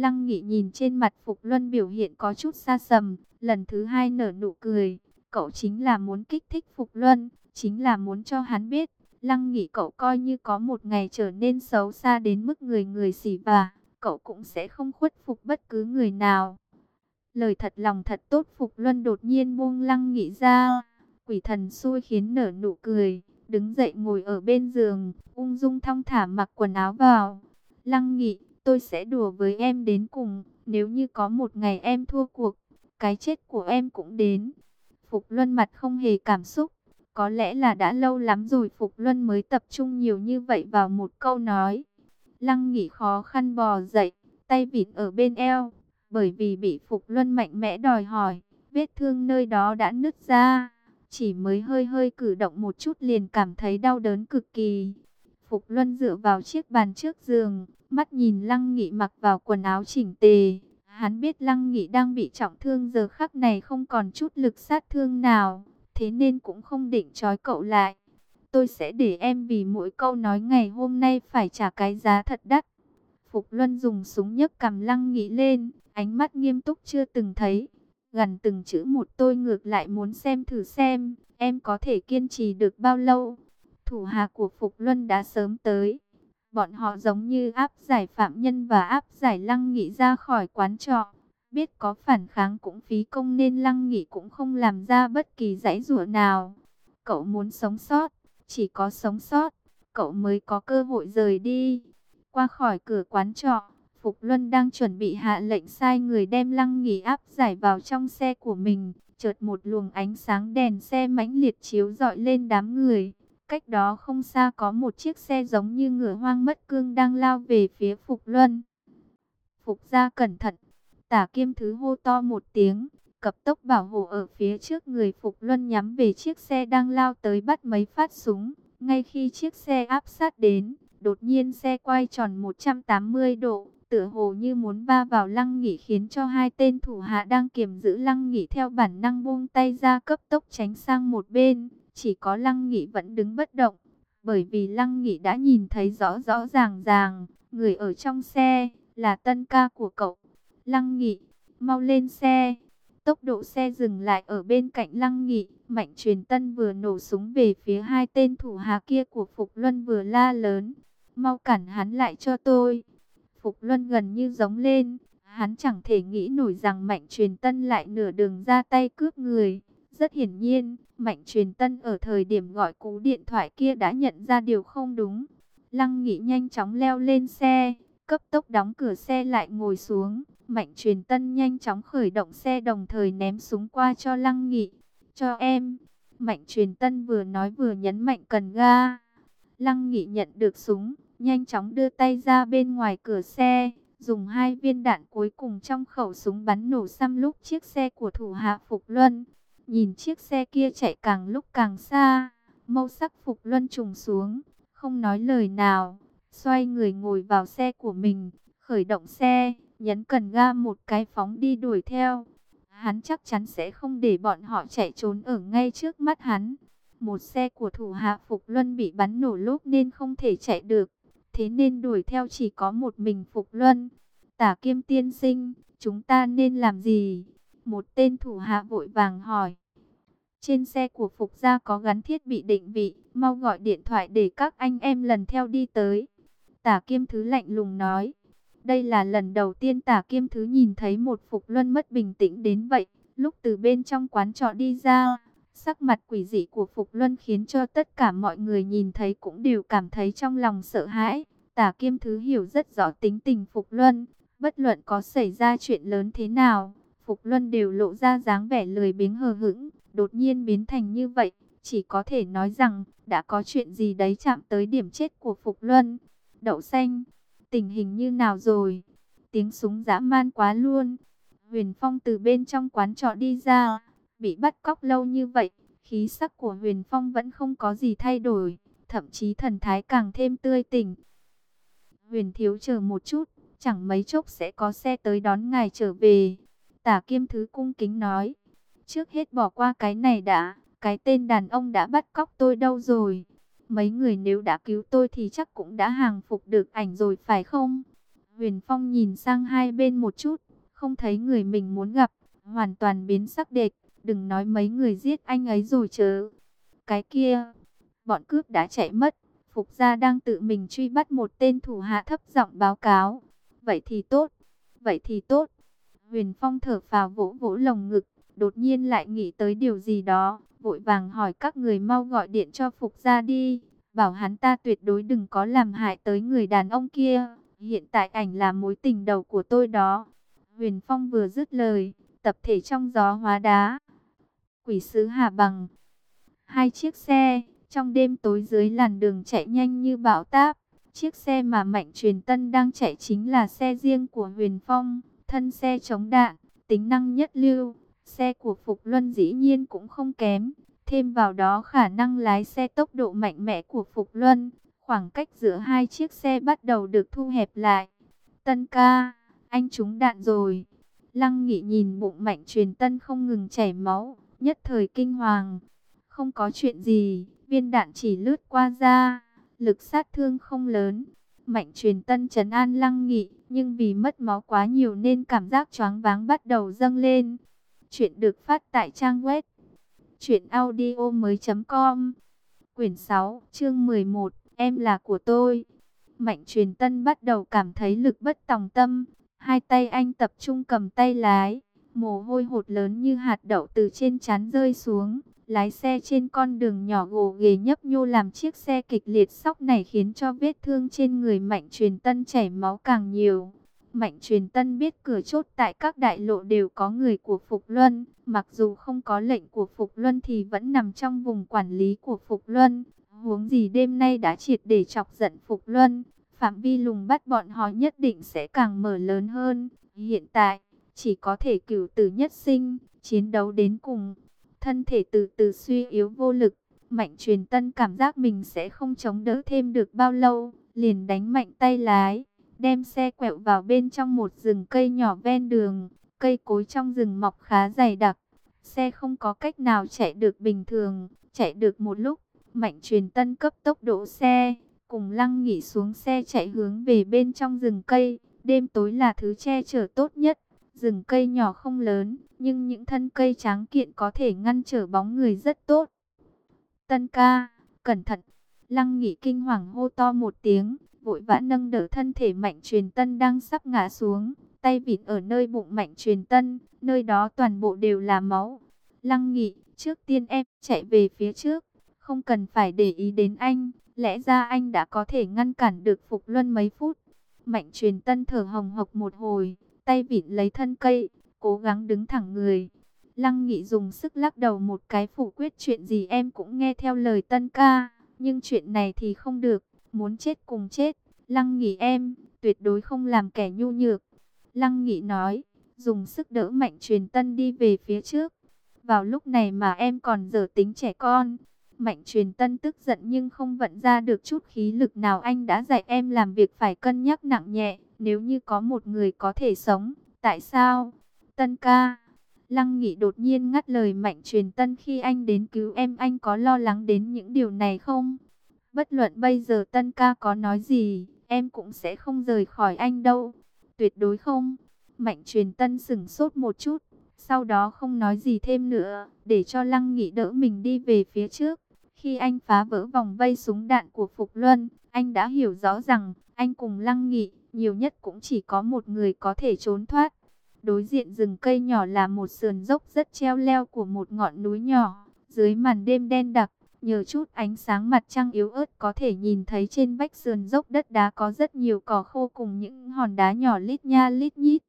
Lăng Nghị nhìn trên mặt Phục Luân biểu hiện có chút xa sầm, lần thứ hai nở nụ cười. Cậu chính là muốn kích thích Phục Luân, chính là muốn cho hắn biết. Lăng Nghị cậu coi như có một ngày trở nên xấu xa đến mức người người xỉ bà, cậu cũng sẽ không khuất phục bất cứ người nào. Lời thật lòng thật tốt Phục Luân đột nhiên buông Lăng Nghị ra, quỷ thần xui khiến nở nụ cười, đứng dậy ngồi ở bên giường, ung dung thong thả mặc quần áo vào. Lăng Nghị tôi sẽ đùa với em đến cùng, nếu như có một ngày em thua cuộc, cái chết của em cũng đến. Phục Luân mặt không hề cảm xúc, có lẽ là đã lâu lắm rồi Phục Luân mới tập trung nhiều như vậy vào một câu nói. Lăng nghỉ khó khăn bò dậy, tay vịn ở bên eo, bởi vì bị Phục Luân mạnh mẽ đòi hỏi, vết thương nơi đó đã nứt ra. Chỉ mới hơi hơi cử động một chút liền cảm thấy đau đớn cực kỳ. Phục Luân dựa vào chiếc bàn trước giường, mắt nhìn Lăng Nghị mặc vào quần áo chỉnh tề. Hắn biết Lăng Nghị đang bị trọng thương giờ khắc này không còn chút lực sát thương nào, thế nên cũng không định trói cậu lại. tôi sẽ để em vì mỗi câu nói ngày hôm nay phải trả cái giá thật đắt. Phục Luân dùng súng nhấc cầm lăng Nghị lên, ánh mắt nghiêm túc chưa từng thấy. Gần từng chữ một tôi ngược lại muốn xem thử xem, em có thể kiên trì được bao lâu. Thủ hạ của Phục Luân đã sớm tới. Bọn họ giống như áp giải phạm nhân và áp giải lăng nghị ra khỏi quán trọ. Biết có phản kháng cũng phí công nên lăng nghị cũng không làm ra bất kỳ giải rủa nào. Cậu muốn sống sót, chỉ có sống sót, cậu mới có cơ hội rời đi. Qua khỏi cửa quán trọ, Phục Luân đang chuẩn bị hạ lệnh sai người đem lăng nghỉ áp giải vào trong xe của mình. Chợt một luồng ánh sáng đèn xe mãnh liệt chiếu dọi lên đám người. Cách đó không xa có một chiếc xe giống như ngựa hoang mất cương đang lao về phía Phục Luân. Phục gia cẩn thận, tả kiêm thứ hô to một tiếng, cập tốc bảo hộ ở phía trước người Phục Luân nhắm về chiếc xe đang lao tới bắt mấy phát súng. Ngay khi chiếc xe áp sát đến, đột nhiên xe quay tròn 180 độ, tựa hồ như muốn va vào lăng nghỉ khiến cho hai tên thủ hạ đang kiềm giữ lăng nghỉ theo bản năng buông tay ra cấp tốc tránh sang một bên. Chỉ có lăng nghị vẫn đứng bất động, bởi vì lăng nghị đã nhìn thấy rõ rõ ràng ràng, người ở trong xe là tân ca của cậu. Lăng nghị mau lên xe. Tốc độ xe dừng lại ở bên cạnh lăng nghị, mạnh truyền tân vừa nổ súng về phía hai tên thủ hạ kia của Phục Luân vừa la lớn. Mau cản hắn lại cho tôi. Phục Luân gần như giống lên, hắn chẳng thể nghĩ nổi rằng mạnh truyền tân lại nửa đường ra tay cướp người. Rất hiển nhiên, mạnh truyền tân ở thời điểm gọi cú điện thoại kia đã nhận ra điều không đúng. Lăng nghị nhanh chóng leo lên xe, cấp tốc đóng cửa xe lại ngồi xuống. Mạnh truyền tân nhanh chóng khởi động xe đồng thời ném súng qua cho Lăng Nghị. Cho em. Mạnh truyền tân vừa nói vừa nhấn mạnh cần ga. Lăng Nghị nhận được súng, nhanh chóng đưa tay ra bên ngoài cửa xe. Dùng hai viên đạn cuối cùng trong khẩu súng bắn nổ xăm lúc chiếc xe của thủ hạ Phục Luân. Nhìn chiếc xe kia chạy càng lúc càng xa. Mâu sắc Phục Luân trùng xuống, không nói lời nào. Xoay người ngồi vào xe của mình, khởi động xe nhấn cần ga một cái phóng đi đuổi theo. Hắn chắc chắn sẽ không để bọn họ chạy trốn ở ngay trước mắt hắn. Một xe của thủ hạ Phục Luân bị bắn nổ lốp nên không thể chạy được. Thế nên đuổi theo chỉ có một mình Phục Luân. Tả kiêm tiên sinh, chúng ta nên làm gì? Một tên thủ hạ vội vàng hỏi. Trên xe của Phục gia có gắn thiết bị định vị, mau gọi điện thoại để các anh em lần theo đi tới. Tả kiêm thứ lạnh lùng nói. Đây là lần đầu tiên tả kiêm thứ nhìn thấy một Phục Luân mất bình tĩnh đến vậy. Lúc từ bên trong quán trọ đi ra, sắc mặt quỷ dị của Phục Luân khiến cho tất cả mọi người nhìn thấy cũng đều cảm thấy trong lòng sợ hãi. Tả kiêm thứ hiểu rất rõ tính tình Phục Luân, bất luận có xảy ra chuyện lớn thế nào. Phục Luân đều lộ ra dáng vẻ lười biếng hờ hững, đột nhiên biến thành như vậy. Chỉ có thể nói rằng, đã có chuyện gì đấy chạm tới điểm chết của Phục Luân. Đậu xanh tình hình như nào rồi? Tiếng súng dã man quá luôn. Huyền Phong từ bên trong quán trọ đi ra, bị bắt cóc lâu như vậy, khí sắc của Huyền Phong vẫn không có gì thay đổi, thậm chí thần thái càng thêm tươi tỉnh. Huyền Thiếu chờ một chút, chẳng mấy chốc sẽ có xe tới đón ngài trở về. Tả Kiêm Thứ cung kính nói, trước hết bỏ qua cái này đã, cái tên đàn ông đã bắt cóc tôi đâu rồi? Mấy người nếu đã cứu tôi thì chắc cũng đã hàng phục được ảnh rồi phải không? Huyền Phong nhìn sang hai bên một chút, không thấy người mình muốn gặp, hoàn toàn biến sắc đệt, đừng nói mấy người giết anh ấy rồi chớ. Cái kia, bọn cướp đã chạy mất, Phục gia đang tự mình truy bắt một tên thủ hạ thấp giọng báo cáo. Vậy thì tốt, vậy thì tốt. Huyền Phong thở phào vỗ vỗ lồng ngực, đột nhiên lại nghĩ tới điều gì đó, vội vàng hỏi các người mau gọi điện cho Phục ra đi, bảo hắn ta tuyệt đối đừng có làm hại tới người đàn ông kia. Hiện tại ảnh là mối tình đầu của tôi đó. Huyền Phong vừa dứt lời, tập thể trong gió hóa đá. Quỷ sứ Hà Bằng. Hai chiếc xe, trong đêm tối dưới làn đường chạy nhanh như bão táp. Chiếc xe mà Mạnh Truyền Tân đang chạy chính là xe riêng của Huyền Phong, thân xe chống đạn, tính năng nhất lưu. Xe của Phục Luân dĩ nhiên cũng không kém. Thêm vào đó khả năng lái xe tốc độ mạnh mẽ của Phục Luân. Khoảng cách giữa hai chiếc xe bắt đầu được thu hẹp lại. Tân ca, anh trúng đạn rồi. Lăng nghị nhìn bụng mạnh truyền tân không ngừng chảy máu, nhất thời kinh hoàng. Không có chuyện gì, viên đạn chỉ lướt qua da, lực sát thương không lớn. Mạnh truyền tân trấn an lăng nghị, nhưng vì mất máu quá nhiều nên cảm giác choáng váng bắt đầu dâng lên. Chuyện được phát tại trang web truyệnaudiomoi.com. Quyển 6, chương 11, em là của tôi. Mạnh truyền tân bắt đầu cảm thấy lực bất tòng tâm, hai tay anh tập trung cầm tay lái, mồ hôi hột lớn như hạt đậu từ trên trán rơi xuống. Lái xe trên con đường nhỏ gồ ghề nhấp nhô làm chiếc xe kịch liệt sóc này khiến cho vết thương trên người Mạnh Truyền Tân chảy máu càng nhiều. Mạnh Truyền Tân biết cửa chốt tại các đại lộ đều có người của Phục Luân, mặc dù không có lệnh của Phục Luân thì vẫn nằm trong vùng quản lý của Phục Luân. Huống gì đêm nay đã triệt để chọc giận Phục Luân, phạm vi lùng bắt bọn họ nhất định sẽ càng mở lớn hơn. Hiện tại, chỉ có thể cửu tử nhất sinh, chiến đấu đến cùng. Thân thể từ từ suy yếu vô lực, Mạnh Truyền Tân cảm giác mình sẽ không chống đỡ thêm được bao lâu, liền đánh mạnh tay lái, đem xe quẹo vào bên trong một rừng cây nhỏ ven đường, cây cối trong rừng mọc khá dày đặc. Xe không có cách nào chạy được bình thường, chạy được một lúc, Mạnh Truyền Tân cấp tốc độ xe, cùng Lăng nghỉ xuống xe chạy hướng về bên trong rừng cây, đêm tối là thứ che chở tốt nhất. Rừng cây nhỏ không lớn, nhưng những thân cây tráng kiện có thể ngăn trở bóng người rất tốt. Tân ca, cẩn thận. Lăng nghỉ kinh hoàng hô to một tiếng, vội vã nâng đỡ thân thể mạnh truyền tân đang sắp ngã xuống. Tay vịt ở nơi bụng mạnh truyền tân, nơi đó toàn bộ đều là máu. Lăng nghỉ, trước tiên em chạy về phía trước, không cần phải để ý đến anh. Lẽ ra anh đã có thể ngăn cản được Phục Luân mấy phút. Mạnh truyền tân thở hồng hộc một hồi, tay vịn lấy thân cây, cố gắng đứng thẳng người. Lăng Nghị dùng sức lắc đầu một cái phủ quyết chuyện gì em cũng nghe theo lời tân ca, nhưng chuyện này thì không được, muốn chết cùng chết. Lăng Nghị em, tuyệt đối không làm kẻ nhu nhược. Lăng Nghị nói, dùng sức đỡ mạnh truyền tân đi về phía trước. Vào lúc này mà em còn dở tính trẻ con. Mạnh truyền tân tức giận nhưng không vận ra được chút khí lực nào anh đã dạy em làm việc phải cân nhắc nặng nhẹ. Nếu như có một người có thể sống, tại sao? Tân ca. Lăng Nghị đột nhiên ngắt lời Mạnh Truyền Tân khi anh đến cứu em anh có lo lắng đến những điều này không? Bất luận bây giờ Tân ca có nói gì, em cũng sẽ không rời khỏi anh đâu. Tuyệt đối không. Mạnh Truyền Tân sửng sốt một chút, sau đó không nói gì thêm nữa, để cho Lăng Nghị đỡ mình đi về phía trước. Khi anh phá vỡ vòng vây súng đạn của Phục Luân, anh đã hiểu rõ rằng anh cùng Lăng Nghị nhiều nhất cũng chỉ có một người có thể trốn thoát. Đối diện rừng cây nhỏ là một sườn dốc rất treo leo của một ngọn núi nhỏ, dưới màn đêm đen đặc, nhờ chút ánh sáng mặt trăng yếu ớt có thể nhìn thấy trên vách sườn dốc đất đá có rất nhiều cỏ khô cùng những hòn đá nhỏ lít nha lít nhít.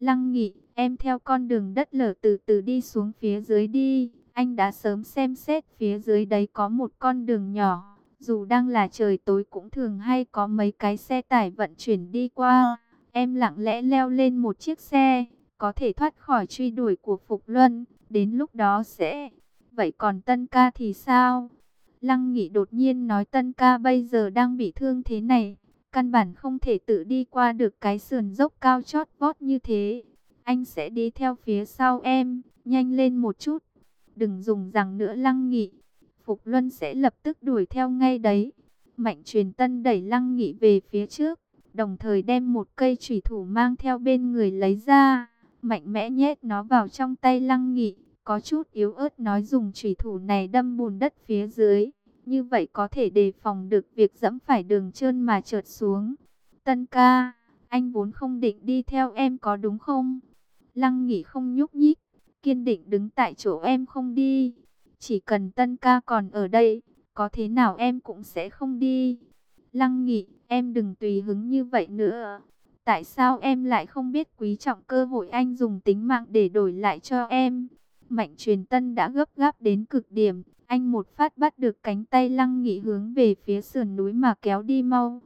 Lăng Nghị, em theo con đường đất lở từ từ đi xuống phía dưới đi, anh đã sớm xem xét phía dưới đấy có một con đường nhỏ dù đang là trời tối cũng thường hay có mấy cái xe tải vận chuyển đi qua. Em lặng lẽ leo lên một chiếc xe, có thể thoát khỏi truy đuổi của Phục Luân. Đến lúc đó sẽ... Vậy còn Tân ca thì sao? Lăng Nghị đột nhiên nói Tân ca bây giờ đang bị thương thế này. Căn bản không thể tự đi qua được cái sườn dốc cao chót vót như thế. Anh sẽ đi theo phía sau em, nhanh lên một chút. Đừng dùng rằng nữa Lăng Nghị. Phục Luân sẽ lập tức đuổi theo ngay đấy. Mạnh truyền tân đẩy lăng nghị về phía trước, đồng thời đem một cây chủy thủ mang theo bên người lấy ra, mạnh mẽ nhét nó vào trong tay lăng nghị, có chút yếu ớt nói dùng chủy thủ này đâm bùn đất phía dưới, như vậy có thể đề phòng được việc dẫm phải đường trơn mà trượt xuống. Tân ca, anh vốn không định đi theo em có đúng không? Lăng nghị không nhúc nhích, kiên định đứng tại chỗ em không đi. Chỉ cần tân ca còn ở đây, có thế nào em cũng sẽ không đi. Lăng nghị, em đừng tùy hứng như vậy nữa. Tại sao em lại không biết quý trọng cơ hội anh dùng tính mạng để đổi lại cho em? Mạnh truyền tân đã gấp gáp đến cực điểm. Anh một phát bắt được cánh tay Lăng Nghị hướng về phía sườn núi mà kéo đi mau.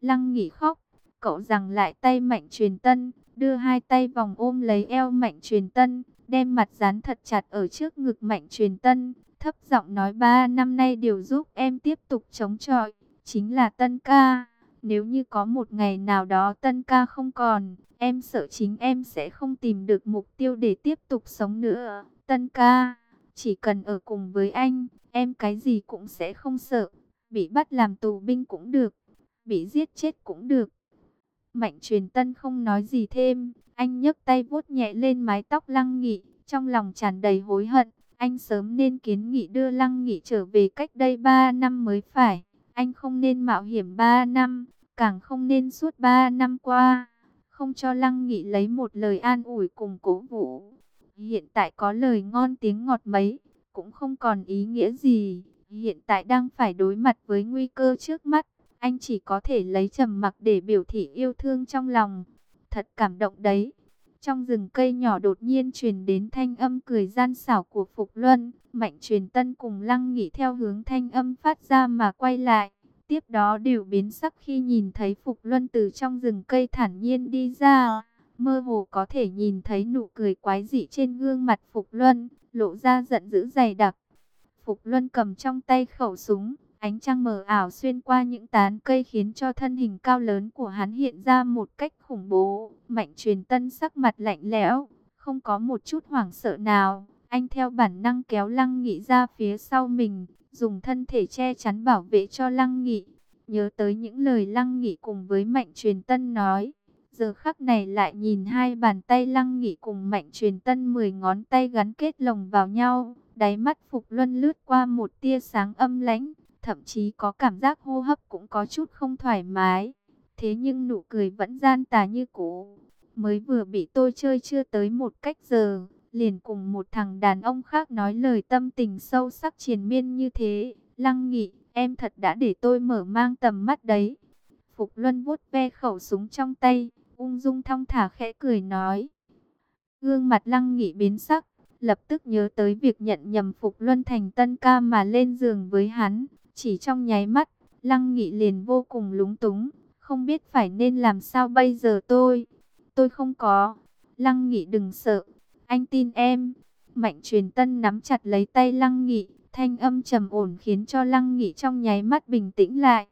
Lăng Nghị khóc, cậu rằng lại tay Mạnh truyền tân, đưa hai tay vòng ôm lấy eo Mạnh truyền tân, đem mặt dán thật chặt ở trước ngực Mạnh Truyền Tân, thấp giọng nói ba năm nay điều giúp em tiếp tục chống chọi, chính là Tân ca. Nếu như có một ngày nào đó Tân ca không còn, em sợ chính em sẽ không tìm được mục tiêu để tiếp tục sống nữa. Tân ca, Chỉ cần ở cùng với anh, em cái gì cũng sẽ không sợ. Bị bắt làm tù binh cũng được, bị giết chết cũng được. Mạnh truyền tân không nói gì thêm, anh nhấc tay vuốt nhẹ lên mái tóc lăng nghị, trong lòng tràn đầy hối hận. Anh sớm nên kiến nghị đưa lăng nghị trở về cách đây 3 năm mới phải. Anh không nên mạo hiểm 3 năm, càng không nên suốt 3 năm qua. Không cho lăng nghị lấy một lời an ủi cùng cố vũ. Hiện tại có lời ngon tiếng ngọt mấy, cũng không còn ý nghĩa gì. Hiện tại đang phải đối mặt với nguy cơ trước mắt. Anh chỉ có thể lấy trầm mặc để biểu thị yêu thương trong lòng. Thật cảm động đấy. Trong rừng cây nhỏ đột nhiên truyền đến thanh âm cười gian xảo của Phục Luân. Mạnh truyền tân cùng lăng nghỉ theo hướng thanh âm phát ra mà quay lại. Tiếp đó đều biến sắc khi nhìn thấy Phục Luân từ trong rừng cây thản nhiên đi ra. Mơ hồ có thể nhìn thấy nụ cười quái dị trên gương mặt Phục Luân, lộ ra giận dữ dày đặc. Phục Luân cầm trong tay khẩu súng, ánh trăng mờ ảo xuyên qua những tán cây khiến cho thân hình cao lớn của hắn hiện ra một cách khủng bố. Mạnh truyền tân sắc mặt lạnh lẽo, không có một chút hoảng sợ nào. Anh theo bản năng kéo lăng nghị ra phía sau mình, dùng thân thể che chắn bảo vệ cho lăng nghị. Nhớ tới những lời lăng nghị cùng với mạnh truyền tân nói. Giờ khắc này lại nhìn hai bàn tay lăng nghị cùng mạnh truyền tân mười ngón tay gắn kết lồng vào nhau. Đáy mắt Phục Luân lướt qua một tia sáng âm lãnh, thậm chí có cảm giác hô hấp cũng có chút không thoải mái. Thế nhưng nụ cười vẫn gian tà như cũ. Mới vừa bị tôi chơi chưa tới một cách giờ, liền cùng một thằng đàn ông khác nói lời tâm tình sâu sắc triền miên như thế. Lăng nghị, em thật đã để tôi mở mang tầm mắt đấy. Phục Luân vuốt ve khẩu súng trong tay, ung dung thong thả khẽ cười nói. Gương mặt lăng nghị biến sắc, lập tức nhớ tới việc nhận nhầm Phục Luân thành tân ca mà lên giường với hắn. Chỉ trong nháy mắt, lăng nghị liền vô cùng lúng túng, không biết phải nên làm sao bây giờ tôi. Tôi không có. Lăng nghị đừng sợ, anh tin em. Mạnh truyền tân nắm chặt lấy tay lăng nghị, thanh âm trầm ổn khiến cho lăng nghị trong nháy mắt bình tĩnh lại.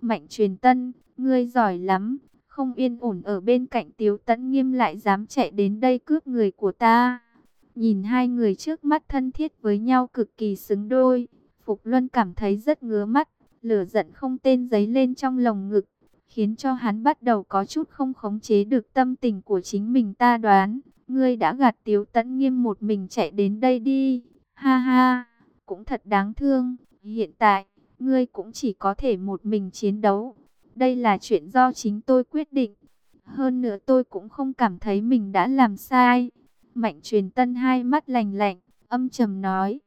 Mạnh truyền tân, ngươi giỏi lắm, không yên ổn ở bên cạnh Tiếu Tấn Nghiêm lại dám chạy đến đây cướp người của ta. Nhìn hai người trước mắt thân thiết với nhau cực kỳ xứng đôi, Phục Luân cảm thấy rất ngứa mắt, lửa giận không tên giấy lên trong lồng ngực, khiến cho hắn bắt đầu có chút không khống chế được tâm tình của chính mình ta đoán. Ngươi đã gạt Tiếu Tấn Nghiêm một mình chạy đến đây đi, ha ha, cũng thật đáng thương, hiện tại, ngươi cũng chỉ có thể một mình chiến đấu. Đây là chuyện do chính tôi quyết định. Hơn nữa tôi cũng không cảm thấy mình đã làm sai. Mạnh truyền tân hai mắt lành lạnh, âm trầm nói.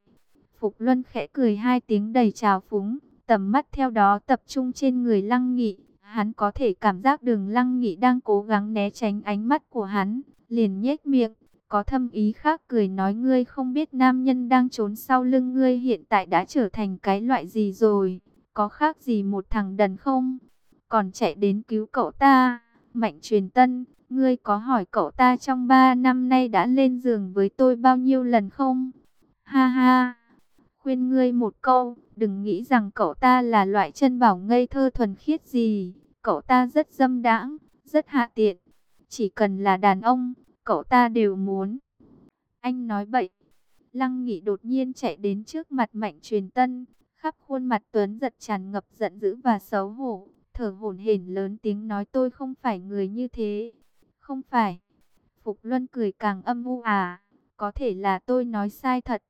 Phục Luân khẽ cười hai tiếng đầy trào phúng, tầm mắt theo đó tập trung trên người Lăng Nghị. Hắn có thể cảm giác đường Lăng Nghị đang cố gắng né tránh ánh mắt của hắn, liền nhếch miệng, có thâm ý khác cười nói ngươi không biết nam nhân đang trốn sau lưng ngươi hiện tại đã trở thành cái loại gì rồi, có khác gì một thằng đần không? còn chạy đến cứu cậu ta. Mạnh truyền tân, ngươi có hỏi cậu ta trong ba năm nay đã lên giường với tôi bao nhiêu lần không? Ha ha, khuyên ngươi một câu, đừng nghĩ rằng cậu ta là loại chân bảo ngây thơ thuần khiết gì. Cậu ta rất dâm đãng, rất hạ tiện. Chỉ cần là đàn ông, cậu ta đều muốn. Anh nói bậy. Lăng Nghị đột nhiên chạy đến trước mặt Mạnh Truyền Tân, khắp khuôn mặt Tuấn giật tràn ngập giận dữ và xấu hổ thở hổn hển lớn tiếng nói tôi không phải người như thế. Không phải. Phục Luân cười càng âm u à. Có thể là tôi nói sai thật.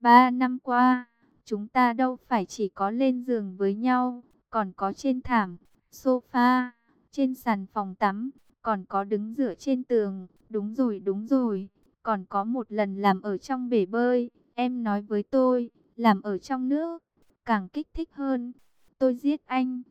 Ba năm qua, chúng ta đâu phải chỉ có lên giường với nhau, còn có trên thảm, sofa, trên sàn phòng tắm, còn có đứng dựa trên tường. Đúng rồi, đúng rồi. Còn có một lần làm ở trong bể bơi, em nói với tôi, làm ở trong nước, càng kích thích hơn. Tôi giết anh.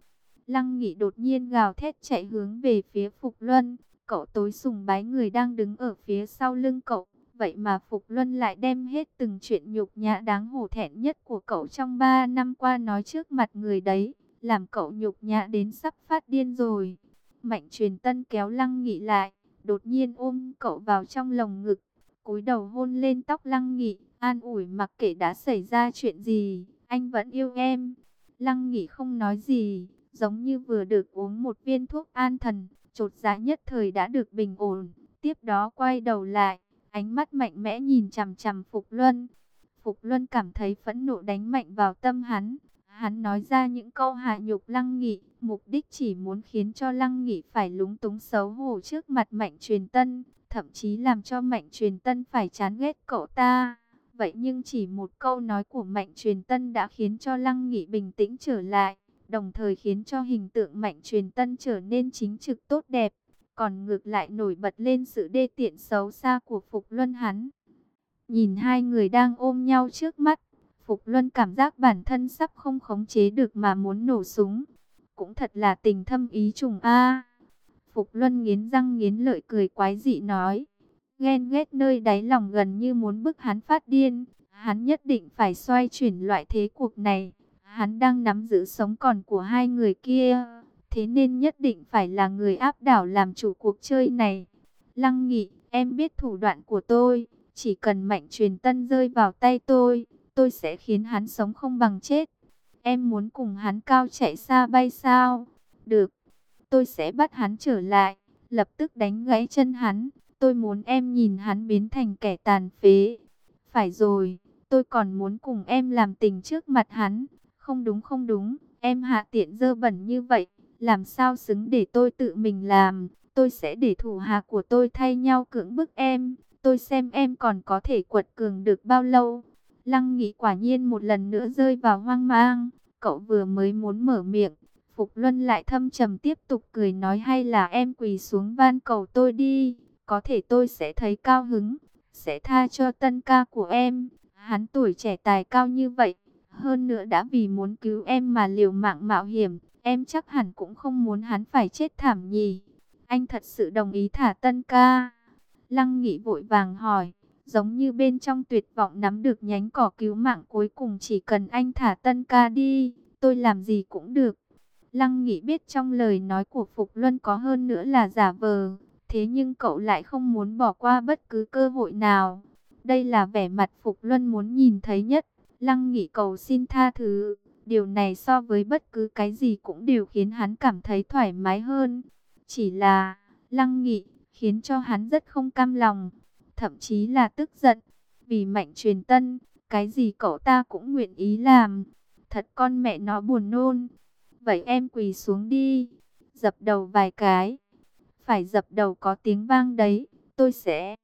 Lăng Nghị đột nhiên gào thét chạy hướng về phía Phục Luân. Cậu tối sùng bái người đang đứng ở phía sau lưng cậu. Vậy mà Phục Luân lại đem hết từng chuyện nhục nhã đáng hổ thẹn nhất của cậu trong 3 năm qua nói trước mặt người đấy. Làm cậu nhục nhã đến sắp phát điên rồi. Mạnh truyền tân kéo Lăng Nghị lại. Đột nhiên ôm cậu vào trong lồng ngực. cúi đầu hôn lên tóc Lăng Nghị. An ủi mặc kệ đã xảy ra chuyện gì. Anh vẫn yêu em. Lăng Nghị không nói gì giống như vừa được uống một viên thuốc an thần, trột dạ nhất thời đã được bình ổn. Tiếp đó quay đầu lại, ánh mắt mạnh mẽ nhìn chằm chằm Phục Luân. Phục Luân cảm thấy phẫn nộ đánh mạnh vào tâm hắn. Hắn nói ra những câu hạ nhục Lăng Nghị, mục đích chỉ muốn khiến cho Lăng Nghị phải lúng túng xấu hổ trước mặt Mạnh Truyền Tân, thậm chí làm cho Mạnh Truyền Tân phải chán ghét cậu ta. Vậy nhưng chỉ một câu nói của Mạnh Truyền Tân đã khiến cho Lăng Nghị bình tĩnh trở lại, đồng thời khiến cho hình tượng Mạnh Truyền Tân trở nên chính trực tốt đẹp, còn ngược lại nổi bật lên sự đê tiện xấu xa của Phục Luân hắn. Nhìn hai người đang ôm nhau trước mắt, Phục Luân cảm giác bản thân sắp không khống chế được mà muốn nổ súng. Cũng thật là tình thâm ý trùng a. Phục Luân nghiến răng nghiến lợi cười quái dị nói. Ghen ghét nơi đáy lòng gần như muốn bức hắn phát điên. Hắn nhất định phải xoay chuyển loại thế cuộc này. Hắn đang nắm giữ sống còn của hai người kia. Thế nên nhất định phải là người áp đảo làm chủ cuộc chơi này. Lăng nghị, em biết thủ đoạn của tôi. Chỉ cần mạnh truyền tân rơi vào tay tôi, tôi sẽ khiến hắn sống không bằng chết. Em muốn cùng hắn cao chạy xa bay sao? Được, tôi sẽ bắt hắn trở lại, lập tức đánh gãy chân hắn. Tôi muốn em nhìn hắn biến thành kẻ tàn phế. Phải rồi, tôi còn muốn cùng em làm tình trước mặt hắn. Không đúng không đúng, em hạ tiện dơ bẩn như vậy, làm sao xứng để tôi tự mình làm. Tôi sẽ để thủ hạ của tôi thay nhau cưỡng bức em. Tôi xem em còn có thể quật cường được bao lâu. Lăng nghĩ quả nhiên một lần nữa rơi vào hoang mang. Cậu vừa mới muốn mở miệng. Phục Luân lại thâm trầm tiếp tục cười nói hay là em quỳ xuống van cầu tôi đi. Có thể tôi sẽ thấy cao hứng. Sẽ tha cho tân ca của em. Hắn tuổi trẻ tài cao như vậy. Hơn nữa đã vì muốn cứu em mà liều mạng mạo hiểm. Em chắc hẳn cũng không muốn hắn phải chết thảm nhỉ. Anh thật sự đồng ý thả tân ca. Lăng Nghị vội vàng hỏi, giống như bên trong tuyệt vọng nắm được nhánh cỏ cứu mạng cuối cùng chỉ cần anh thả tân ca đi, tôi làm gì cũng được. Lăng Nghị biết trong lời nói của Phục Luân có hơn nữa là giả vờ, thế nhưng cậu lại không muốn bỏ qua bất cứ cơ hội nào. Đây là vẻ mặt Phục Luân muốn nhìn thấy nhất. Lăng Nghị cầu xin tha thứ, điều này so với bất cứ cái gì cũng đều khiến hắn cảm thấy thoải mái hơn. Chỉ là, Lăng Nghị, khiến cho hắn rất không cam lòng, thậm chí là tức giận. Vì mạnh truyền tân, cái gì cậu ta cũng nguyện ý làm. Thật con mẹ nó buồn nôn. Vậy em quỳ xuống đi, dập đầu vài cái. Phải dập đầu có tiếng vang đấy, tôi sẽ...